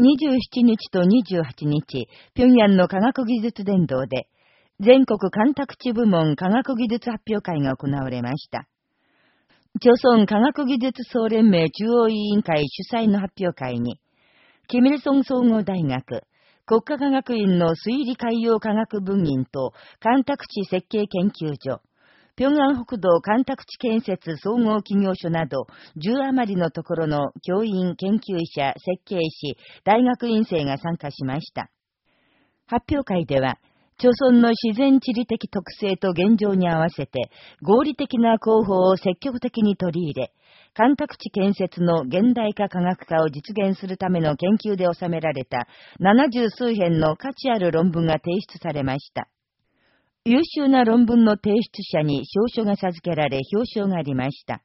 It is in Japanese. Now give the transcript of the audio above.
27日と28日、平壌の科学技術伝道で、全国干拓地部門科学技術発表会が行われました。朝鮮科学技術総連盟中央委員会主催の発表会に、キミルソン総合大学、国家科学院の推理海洋科学分院と干拓地設計研究所、平安北道干拓地建設総合企業所など10余りのところの教員、研究者、設計士、大学院生が参加しました。発表会では、朝村の自然地理的特性と現状に合わせて合理的な広報を積極的に取り入れ、干拓地建設の現代化科学化を実現するための研究で収められた70数編の価値ある論文が提出されました。優秀な論文の提出者に証書が授けられ表彰がありました。